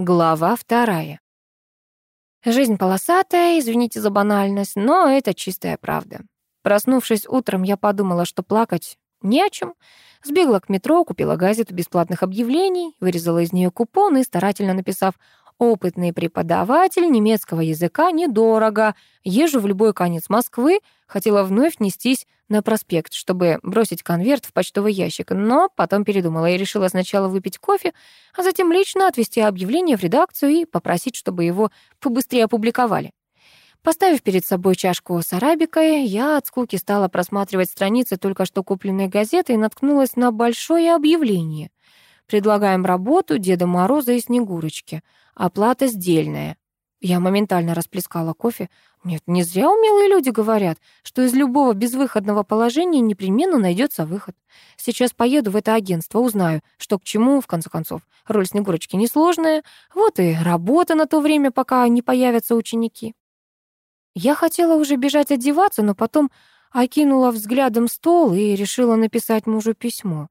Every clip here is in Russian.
Глава вторая. Жизнь полосатая, извините за банальность, но это чистая правда. Проснувшись утром, я подумала, что плакать не о чем. Сбегла к метро, купила газету бесплатных объявлений, вырезала из нее купон и, старательно написав Опытный преподаватель немецкого языка недорого. Езжу в любой конец Москвы. Хотела вновь нестись на проспект, чтобы бросить конверт в почтовый ящик, но потом передумала и решила сначала выпить кофе, а затем лично отвезти объявление в редакцию и попросить, чтобы его побыстрее опубликовали. Поставив перед собой чашку с арабикой, я от скуки стала просматривать страницы только что купленной газеты и наткнулась на большое объявление. Предлагаем работу Деда Мороза и Снегурочки. Оплата сдельная. Я моментально расплескала кофе. Нет, не зря умелые люди говорят, что из любого безвыходного положения непременно найдется выход. Сейчас поеду в это агентство, узнаю, что к чему, в конце концов. Роль Снегурочки несложная. Вот и работа на то время, пока не появятся ученики. Я хотела уже бежать одеваться, но потом окинула взглядом стол и решила написать мужу письмо.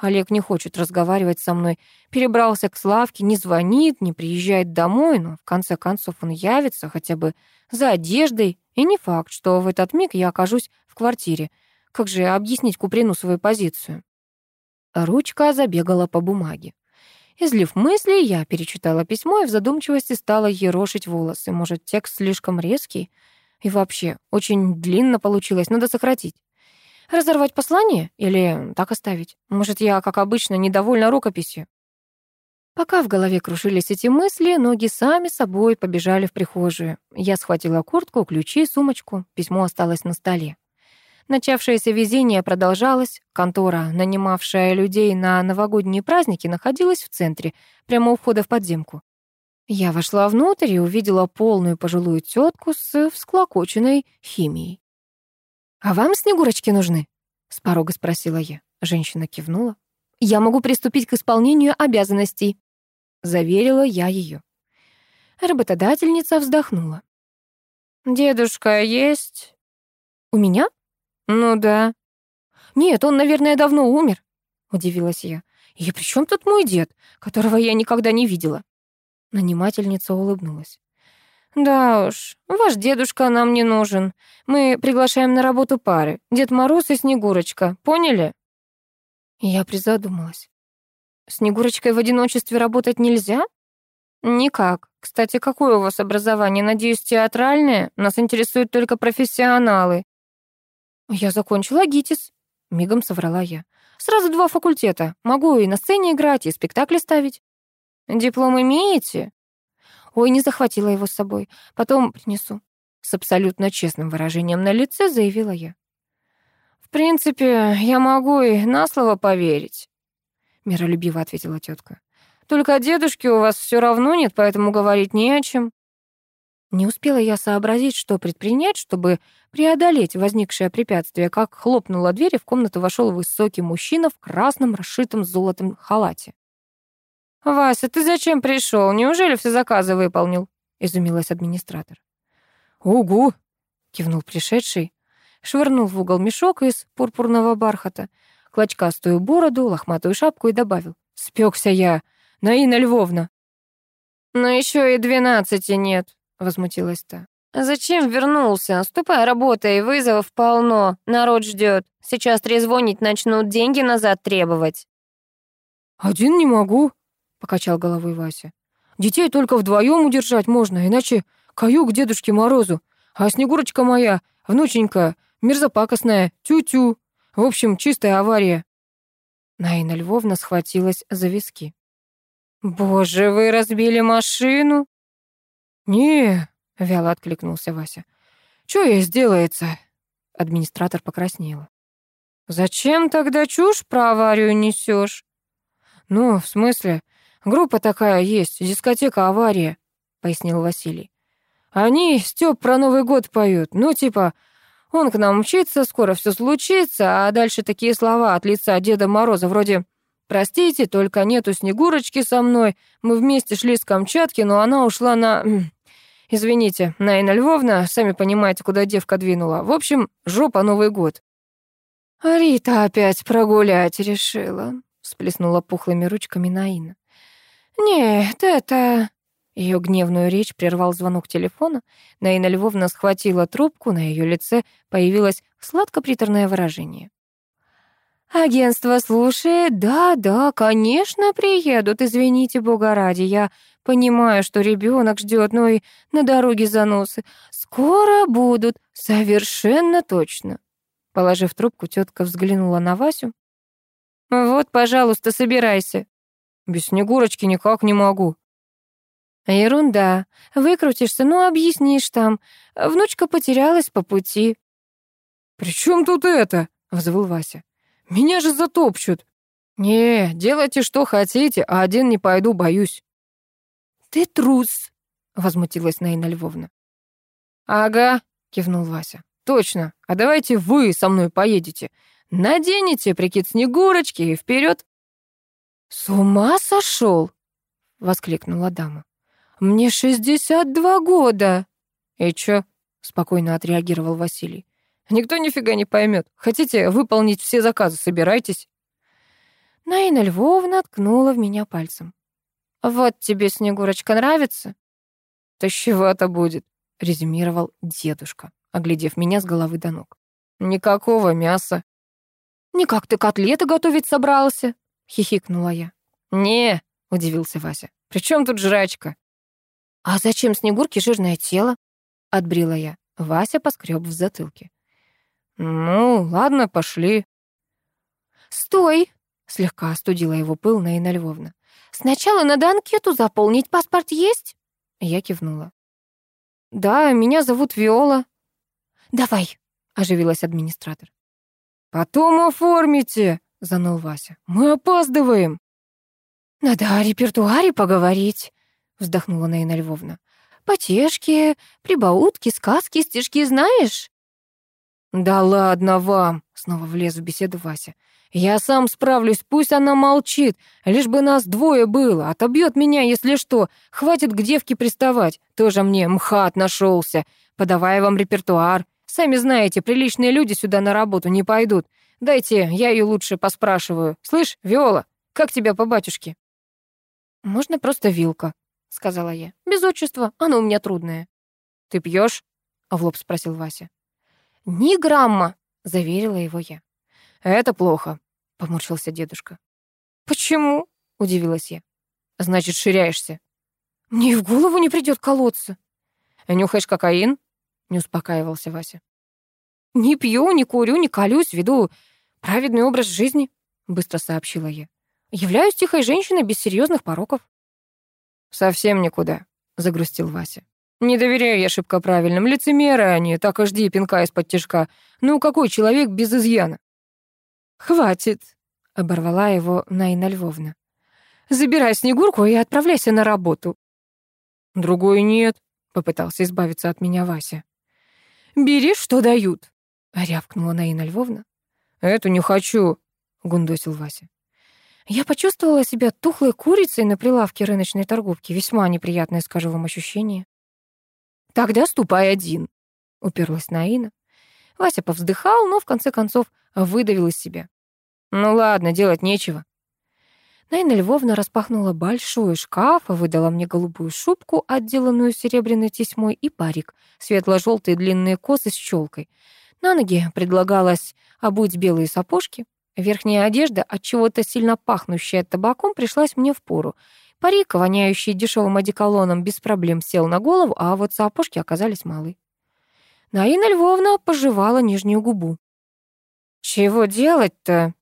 Олег не хочет разговаривать со мной. Перебрался к Славке, не звонит, не приезжает домой, но в конце концов он явится хотя бы за одеждой. И не факт, что в этот миг я окажусь в квартире. Как же объяснить Куприну свою позицию? Ручка забегала по бумаге. Излив мысли, я перечитала письмо и в задумчивости стала ерошить волосы. Может, текст слишком резкий? И вообще, очень длинно получилось, надо сократить. Разорвать послание или так оставить? Может, я, как обычно, недовольна рукописью? Пока в голове кружились эти мысли, ноги сами собой побежали в прихожую. Я схватила куртку, ключи, сумочку. Письмо осталось на столе. Начавшееся везение продолжалось. Контора, нанимавшая людей на новогодние праздники, находилась в центре, прямо у входа в подземку. Я вошла внутрь и увидела полную пожилую тетку с всклокоченной химией. «А вам снегурочки нужны?» — с порога спросила я. Женщина кивнула. «Я могу приступить к исполнению обязанностей», — заверила я ее. Работодательница вздохнула. «Дедушка есть?» «У меня?» «Ну да». «Нет, он, наверное, давно умер», — удивилась я. «И при чем тут мой дед, которого я никогда не видела?» Нанимательница улыбнулась. «Да уж, ваш дедушка нам не нужен. Мы приглашаем на работу пары. Дед Мороз и Снегурочка, поняли?» Я призадумалась. «Снегурочкой в одиночестве работать нельзя?» «Никак. Кстати, какое у вас образование? Надеюсь, театральное? Нас интересуют только профессионалы». «Я закончила ГИТИС», — мигом соврала я. «Сразу два факультета. Могу и на сцене играть, и спектакли ставить». «Диплом имеете?» Ой, не захватила его с собой. Потом принесу. С абсолютно честным выражением на лице заявила я. В принципе, я могу и на слово поверить, миролюбиво ответила тетка. Только дедушки у вас все равно нет, поэтому говорить не о чем. Не успела я сообразить, что предпринять, чтобы преодолеть возникшее препятствие, как хлопнула дверь, и в комнату вошел высокий мужчина в красном расшитом золотом халате. «Вася, ты зачем пришел? Неужели все заказы выполнил?» — изумилась администратор. «Угу!» — кивнул пришедший, швырнул в угол мешок из пурпурного бархата, клочкастую бороду, лохматую шапку и добавил. «Спекся я, Наина Львовна!» «Но еще и двенадцати нет», — возмутилась та. «Зачем вернулся? Ступай, работай, вызовов полно, народ ждет. Сейчас трезвонить начнут, деньги назад требовать». «Один не могу», покачал головой Вася. Детей только вдвоем удержать можно, иначе каю к Дедушке Морозу. А Снегурочка моя, внученька, мерзопакостная, тю-тю. В общем, чистая авария. Наина Львовна схватилась за виски. «Боже, вы разбили машину?» «Не», — вяло откликнулся Вася. «Чё ей сделается?» Администратор покраснела. «Зачем тогда чушь про аварию несешь? «Ну, в смысле, Группа такая есть, дискотека «Авария», — пояснил Василий. Они, Стёп, про Новый год поют. Ну, типа, он к нам мчится, скоро все случится, а дальше такие слова от лица Деда Мороза вроде «Простите, только нету Снегурочки со мной. Мы вместе шли с Камчатки, но она ушла на...» Извините, Наина Львовна, сами понимаете, куда девка двинула. В общем, жопа Новый год. «Рита опять прогулять решила», — всплеснула пухлыми ручками Наина. «Нет, это...» Ее гневную речь прервал звонок телефона. Наина Львовна схватила трубку, на ее лице появилось сладко-приторное выражение. «Агентство слушает. Да, да, конечно, приедут. Извините, бога ради, я понимаю, что ребенок ждет, но и на дороге заносы. Скоро будут, совершенно точно». Положив трубку, тетка взглянула на Васю. «Вот, пожалуйста, собирайся». «Без Снегурочки никак не могу». «Ерунда. Выкрутишься, ну, объяснишь там. Внучка потерялась по пути». «При чем тут это?» — взвыл Вася. Меня же затопчут. Не, делайте, что хотите, а один не пойду, боюсь. Ты трус, возмутилась Наина Львовна. Ага, кивнул Вася. Точно. А давайте вы со мной поедете. Наденете прикид Снегурочки и вперед. С ума сошел? воскликнула дама. Мне шестьдесят два года. И чё? спокойно отреагировал Василий. Никто нифига не поймет. Хотите выполнить все заказы, собирайтесь. Наина Львовна ткнула в меня пальцем. «Вот тебе, Снегурочка, нравится?» «Тащевато будет», — резюмировал дедушка, оглядев меня с головы до ног. «Никакого мяса». «Никак ты котлеты готовить собрался?» — хихикнула я. «Не», — удивился Вася. «При чем тут жрачка?» «А зачем Снегурке жирное тело?» — отбрила я. Вася поскреб в затылке. «Ну, ладно, пошли». «Стой!» — слегка остудила его пыл Наина Львовна. «Сначала надо анкету заполнить. Паспорт есть?» Я кивнула. «Да, меня зовут Виола». «Давай», — оживилась администратор. «Потом оформите», — заныл Вася. «Мы опаздываем». «Надо о репертуаре поговорить», — вздохнула Наина Львовна. «Потешки, прибаутки, сказки, стишки знаешь?» «Да ладно вам!» — снова влез в беседу Вася. «Я сам справлюсь, пусть она молчит, лишь бы нас двое было, отобьет меня, если что. Хватит к девке приставать, тоже мне мхат нашелся. Подавай вам репертуар. Сами знаете, приличные люди сюда на работу не пойдут. Дайте, я ее лучше поспрашиваю. Слышь, Виола, как тебя по батюшке?» «Можно просто Вилка», — сказала я. «Без отчества, оно у меня трудное». «Ты пьешь? в лоб спросил Вася. «Ни грамма», — заверила его я. «Это плохо», — поморщился дедушка. «Почему?» — удивилась я. «Значит, ширяешься». «Мне в голову не придет колоться». «Нюхаешь кокаин?» — не успокаивался Вася. «Не пью, не курю, не колюсь, веду праведный образ жизни», — быстро сообщила я. «Являюсь тихой женщиной без серьезных пороков». «Совсем никуда», — загрустил Вася. Не доверяю я шибко правильным. Лицемеры они, так и жди пинка из-под тяжка. Ну, какой человек без изъяна? Хватит, оборвала его Найна Львовна. Забирай Снегурку и отправляйся на работу. Другой нет, попытался избавиться от меня Вася. Бери, что дают, рявкнула Наина Львовна. Эту не хочу, гундосил Вася. Я почувствовала себя тухлой курицей на прилавке рыночной торговки. Весьма неприятное, скажу вам, ощущение. «Тогда ступай один», — уперлась Наина. Вася повздыхал, но в конце концов выдавил из себя. «Ну ладно, делать нечего». Наина Львовна распахнула большой шкаф, выдала мне голубую шубку, отделанную серебряной тесьмой, и парик, светло-желтые длинные косы с челкой. На ноги предлагалось обуть белые сапожки. Верхняя одежда, от чего-то сильно пахнущая табаком, пришлась мне в пору. Парик, воняющий дешевым одеколоном, без проблем сел на голову, а вот сапожки оказались малы. Наина Львовна пожевала нижнюю губу. «Чего делать-то?»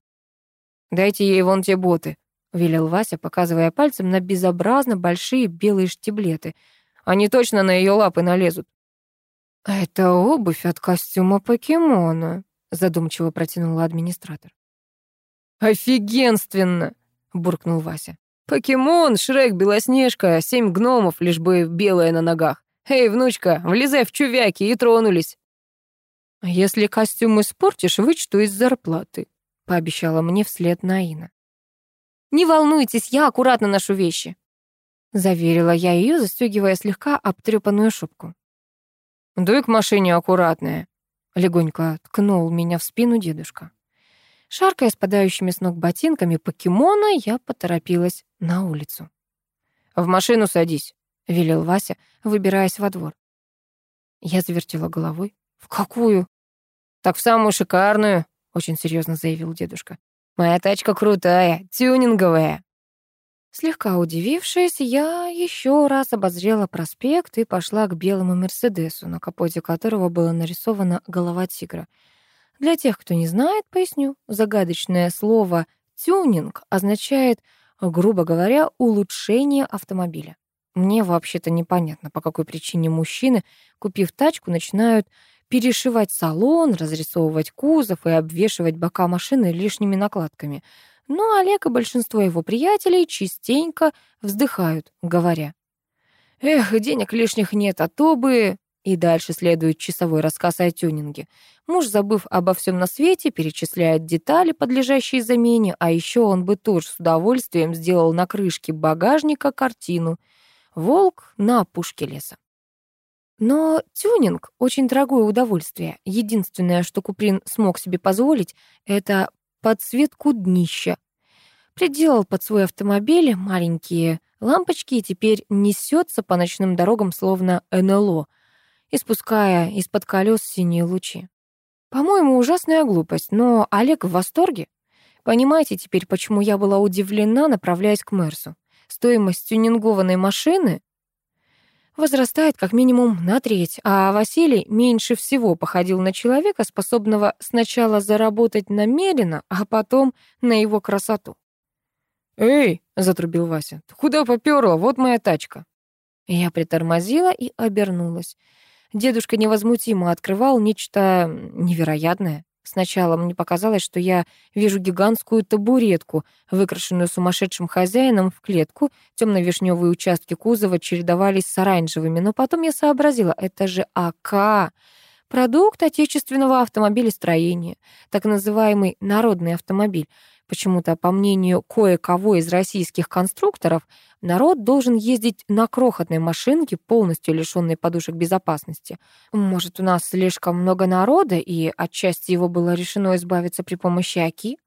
«Дайте ей вон те боты», — велел Вася, показывая пальцем на безобразно большие белые штиблеты. «Они точно на ее лапы налезут». «Это обувь от костюма покемона», — задумчиво протянула администратор. «Офигенственно!» — буркнул Вася. Покемон, Шрек, Белоснежка, семь гномов, лишь бы белая на ногах. Эй, внучка, влезай в чувяки и тронулись. Если костюм испортишь, вычту из зарплаты, пообещала мне вслед Наина. Не волнуйтесь, я аккуратно ношу вещи, заверила я ее, застегивая слегка обтрепанную шубку. Дуй к машине аккуратная, легонько ткнул меня в спину дедушка. Шаркая спадающими с ног ботинками покемона, я поторопилась на улицу. В машину садись», — велел Вася, выбираясь во двор. Я завертела головой. «В какую?» «Так в самую шикарную», — очень серьезно заявил дедушка. «Моя тачка крутая, тюнинговая». Слегка удивившись, я еще раз обозрела проспект и пошла к белому Мерседесу, на капоте которого была нарисована голова тигра. Для тех, кто не знает, поясню. Загадочное слово «тюнинг» означает, грубо говоря, улучшение автомобиля. Мне вообще-то непонятно, по какой причине мужчины, купив тачку, начинают перешивать салон, разрисовывать кузов и обвешивать бока машины лишними накладками. Но Олег и большинство его приятелей частенько вздыхают, говоря, «Эх, денег лишних нет, а то бы...» И дальше следует часовой рассказ о тюнинге. Муж, забыв обо всем на свете, перечисляет детали, подлежащие замене, а еще он бы тоже с удовольствием сделал на крышке багажника картину «Волк на опушке леса». Но тюнинг — очень дорогое удовольствие. Единственное, что Куприн смог себе позволить, это подсветку днища. Приделал под свой автомобиль маленькие лампочки и теперь несется по ночным дорогам словно НЛО, испуская из-под колес синие лучи. По-моему, ужасная глупость, но Олег в восторге. Понимаете теперь, почему я была удивлена, направляясь к Мерсу. Стоимость тюнингованной машины возрастает как минимум на треть, а Василий меньше всего походил на человека, способного сначала заработать намеренно, а потом на его красоту. «Эй!» — затрубил Вася. «Ты куда попёрла? Вот моя тачка». Я притормозила и обернулась. Дедушка невозмутимо открывал нечто невероятное. Сначала мне показалось, что я вижу гигантскую табуретку, выкрашенную сумасшедшим хозяином в клетку. Темно-вишневые участки кузова чередовались с оранжевыми, но потом я сообразила, это же АК, продукт отечественного автомобилестроения, так называемый народный автомобиль. Почему-то, по мнению кое-кого из российских конструкторов, народ должен ездить на крохотной машинке, полностью лишённой подушек безопасности. Может, у нас слишком много народа, и отчасти его было решено избавиться при помощи АКИ?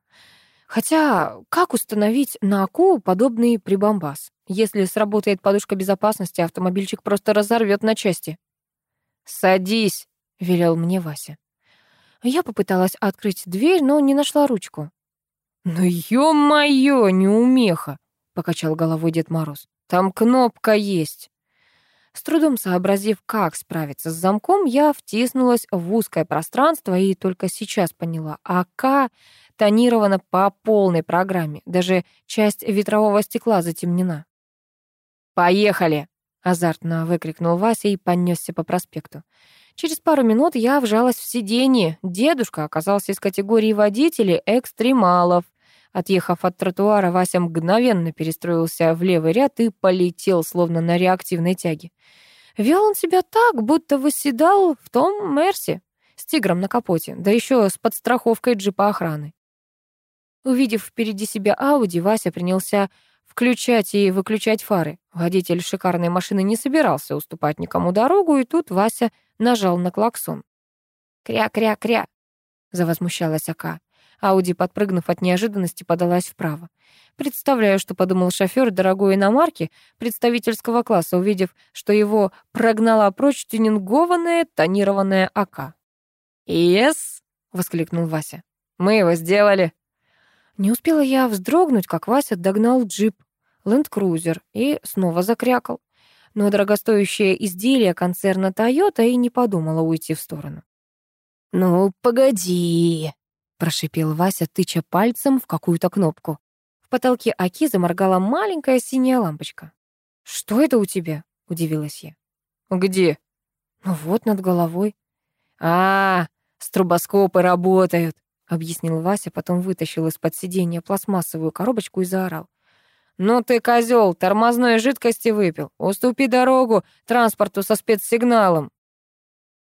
Хотя, как установить на АКУ подобный прибамбас? Если сработает подушка безопасности, автомобильчик просто разорвет на части. «Садись», — велел мне Вася. Я попыталась открыть дверь, но не нашла ручку. «Ну, ё-моё, неумеха!» — покачал головой Дед Мороз. «Там кнопка есть». С трудом сообразив, как справиться с замком, я втиснулась в узкое пространство и только сейчас поняла, АК тонирована по полной программе, даже часть ветрового стекла затемнена. «Поехали!» — азартно выкрикнул Вася и понесся по проспекту. Через пару минут я вжалась в сиденье. Дедушка оказался из категории водителей экстремалов. Отъехав от тротуара, Вася мгновенно перестроился в левый ряд и полетел, словно на реактивной тяге. Вел он себя так, будто восседал в том Мерсе с тигром на капоте, да еще с подстраховкой джипа охраны. Увидев впереди себя Ауди, Вася принялся включать и выключать фары. Водитель шикарной машины не собирался уступать никому дорогу, и тут Вася нажал на клаксон. «Кря-кря-кря!» — завозмущалась Ака. Ауди, подпрыгнув от неожиданности, подалась вправо. Представляю, что подумал шофёр дорогой иномарки представительского класса, увидев, что его прогнала прочь тюнингованная тонированная АК. «Ес!» — воскликнул Вася. «Мы его сделали!» Не успела я вздрогнуть, как Вася догнал джип, ленд-крузер, и снова закрякал. Но дорогостоящее изделие концерна «Тойота» и не подумала уйти в сторону. «Ну, погоди!» Прошипел Вася, тыча пальцем в какую-то кнопку. В потолке Аки заморгала маленькая синяя лампочка. «Что это у тебя?» — удивилась я. «Где?» «Ну вот, над головой». «А, стробоскопы работают», — объяснил Вася, потом вытащил из-под сиденья пластмассовую коробочку и заорал. «Ну ты, козел, тормозной жидкости выпил. Уступи дорогу транспорту со спецсигналом».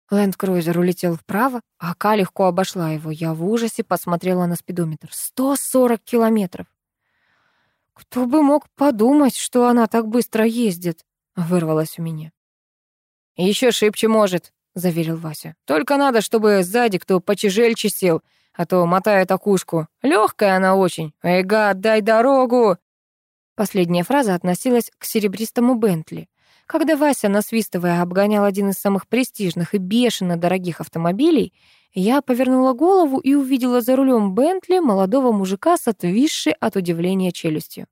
Ленд-крузер улетел вправо, а Ка легко обошла его. Я в ужасе посмотрела на спидометр. 140 километров. «Кто бы мог подумать, что она так быстро ездит?» — вырвалось у меня. «Еще шибче может», — заверил Вася. «Только надо, чтобы сзади кто почежельче сел, а то мотает окушку. Легкая она очень. Эй, гад, дай дорогу!» Последняя фраза относилась к серебристому Бентли. Когда Вася, насвистывая, обгонял один из самых престижных и бешено дорогих автомобилей, я повернула голову и увидела за рулем Бентли молодого мужика с отвисшей от удивления челюстью.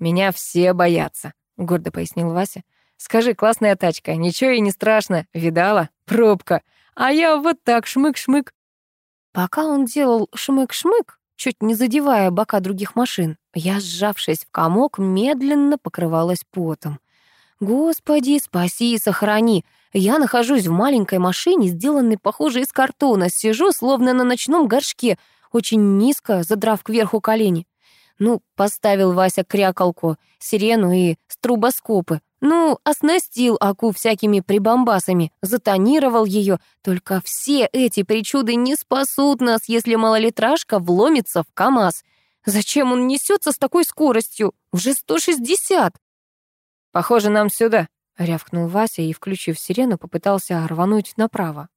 «Меня все боятся», — гордо пояснил Вася. «Скажи, классная тачка, ничего и не страшно. Видала? Пробка. А я вот так шмык-шмык». Пока он делал шмык-шмык, чуть не задевая бока других машин, я, сжавшись в комок, медленно покрывалась потом. «Господи, спаси и сохрани! Я нахожусь в маленькой машине, сделанной, похоже, из картона, сижу, словно на ночном горшке, очень низко, задрав кверху колени. Ну, поставил Вася крякалку, сирену и струбоскопы. Ну, оснастил Аку всякими прибамбасами, затонировал ее. Только все эти причуды не спасут нас, если малолитражка вломится в КамАЗ. Зачем он несется с такой скоростью? Уже 160. «Похоже, нам сюда», — рявкнул Вася и, включив сирену, попытался рвануть направо.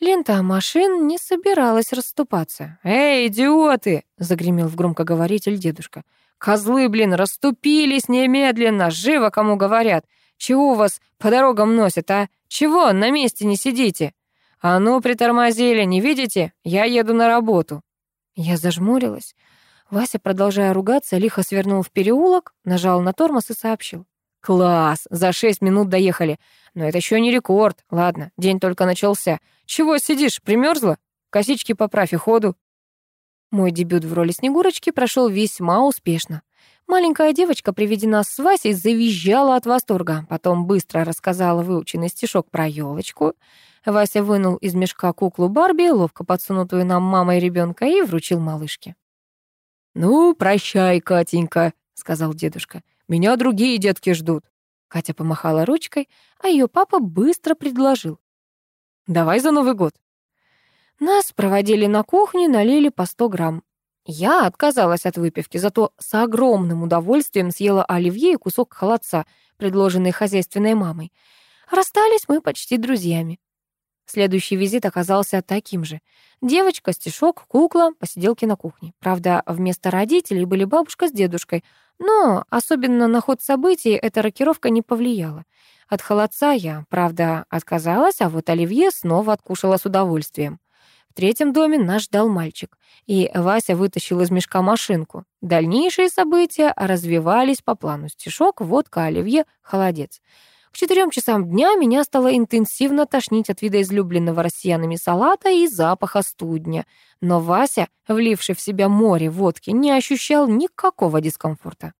Лента машин не собиралась расступаться. «Эй, идиоты!» — загремел в громкоговоритель дедушка. «Козлы, блин, расступились немедленно! Живо кому говорят! Чего вас по дорогам носят, а? Чего на месте не сидите? А ну, притормозили, не видите? Я еду на работу!» Я зажмурилась. Вася, продолжая ругаться, лихо свернул в переулок, нажал на тормоз и сообщил. «Класс! За шесть минут доехали. Но это еще не рекорд. Ладно, день только начался. Чего сидишь, примерзла? Косички поправь и ходу». Мой дебют в роли Снегурочки прошел весьма успешно. Маленькая девочка при виде нас с Васей завизжала от восторга, потом быстро рассказала выученный стишок про елочку. Вася вынул из мешка куклу Барби, ловко подсунутую нам мамой ребенка, и вручил малышке. «Ну, прощай, Катенька», — сказал дедушка. «Меня другие детки ждут». Катя помахала ручкой, а ее папа быстро предложил. «Давай за Новый год». Нас проводили на кухню, налили по 100 грамм. Я отказалась от выпивки, зато с огромным удовольствием съела оливье и кусок холодца, предложенный хозяйственной мамой. Расстались мы почти друзьями. Следующий визит оказался таким же. Девочка, стишок, кукла, посиделки на кухне. Правда, вместо родителей были бабушка с дедушкой, но особенно на ход событий эта рокировка не повлияла. От холодца я, правда, отказалась, а вот Оливье снова откушала с удовольствием. В третьем доме нас ждал мальчик, и Вася вытащил из мешка машинку. Дальнейшие события развивались по плану. Стишок, водка, Оливье, холодец. К четырем часам дня меня стало интенсивно тошнить от вида излюбленного россиянами салата и запаха студня. Но Вася, вливший в себя море водки, не ощущал никакого дискомфорта.